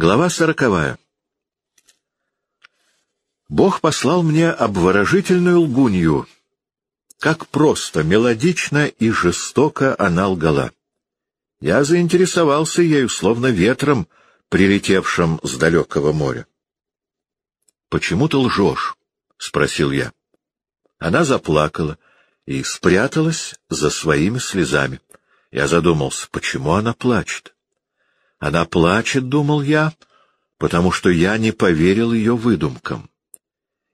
Глава сороковая. Бог послал мне обворожительную лгунью. Как просто, мелодично и жестоко она лгала. Я заинтересовался ею, словно ветром, прилетевшим с далекого моря. — Почему ты лжешь? — спросил я. Она заплакала и спряталась за своими слезами. Я задумался, почему она плачет. Она плачет, — думал я, — потому что я не поверил ее выдумкам.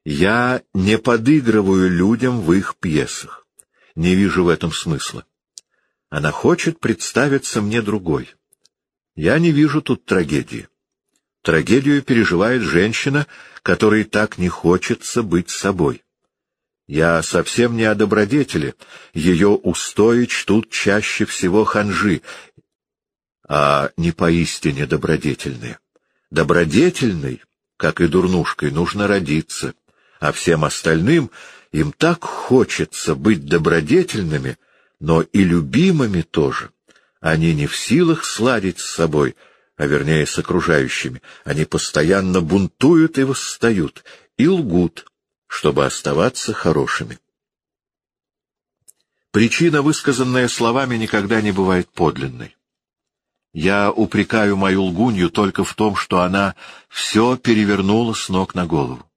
Я не подыгрываю людям в их пьесах. Не вижу в этом смысла. Она хочет представиться мне другой. Я не вижу тут трагедии. Трагедию переживает женщина, которой так не хочется быть собой. Я совсем не о добродетели, ее устои чтут чаще всего ханжи, а не поистине добродетельные. Добродетельной, как и дурнушкой, нужно родиться, а всем остальным им так хочется быть добродетельными, но и любимыми тоже. Они не в силах сладить с собой, а вернее с окружающими. Они постоянно бунтуют и восстают, и лгут, чтобы оставаться хорошими. Причина, высказанная словами, никогда не бывает подлинной. Я упрекаю мою лгунью только в том, что она все перевернула с ног на голову.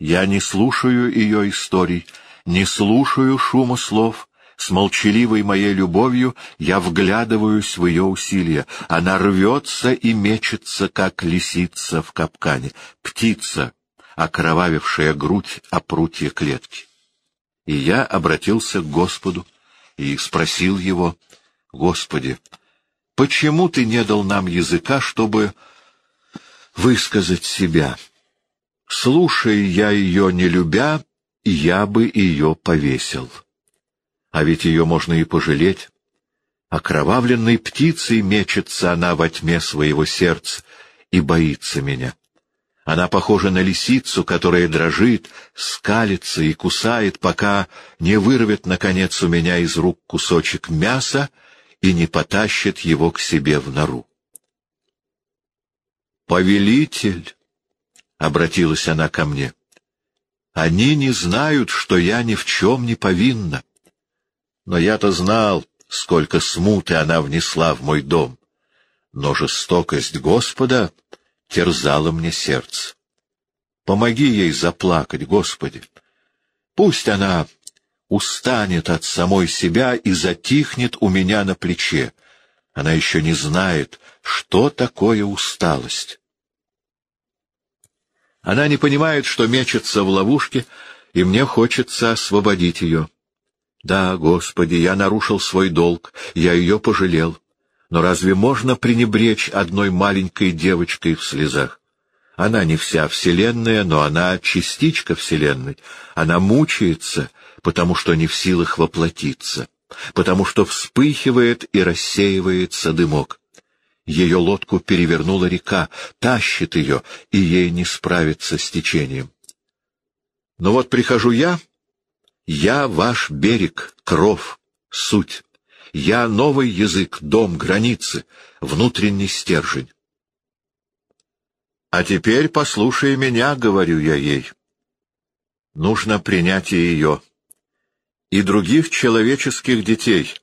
Я не слушаю ее историй, не слушаю шума слов, с молчаливой моей любовью я вглядываюсь в ее усилия. Она рвется и мечется, как лисица в капкане, птица, окровавившая грудь о прутье клетки. И я обратился к Господу и спросил его, «Господи, Почему ты не дал нам языка, чтобы высказать себя? Слушая я ее не любя, я бы ее повесил. А ведь ее можно и пожалеть. Окровавленной птицей мечется она во тьме своего сердца и боится меня. Она похожа на лисицу, которая дрожит, скалится и кусает, пока не вырвет, наконец, у меня из рук кусочек мяса и не потащит его к себе в нору. «Повелитель!» — обратилась она ко мне. «Они не знают, что я ни в чем не повинна. Но я-то знал, сколько смуты она внесла в мой дом. Но жестокость Господа терзала мне сердце. Помоги ей заплакать, Господи. Пусть она устанет от самой себя и затихнет у меня на плече. Она еще не знает, что такое усталость. Она не понимает, что мечется в ловушке, и мне хочется освободить ее. Да, Господи, я нарушил свой долг, я ее пожалел. Но разве можно пренебречь одной маленькой девочкой в слезах? Она не вся Вселенная, но она частичка Вселенной. Она мучается, потому что не в силах воплотиться, потому что вспыхивает и рассеивается дымок. Ее лодку перевернула река, тащит ее, и ей не справиться с течением. Но вот прихожу я, я ваш берег, кров, суть. Я новый язык, дом, границы, внутренний стержень. А теперь послушай меня, — говорю я ей. Нужно принять и ее. И других человеческих детей,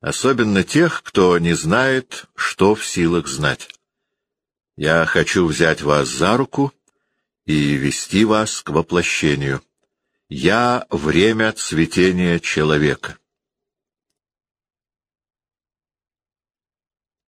особенно тех, кто не знает, что в силах знать. Я хочу взять вас за руку и вести вас к воплощению. Я — время цветения человека.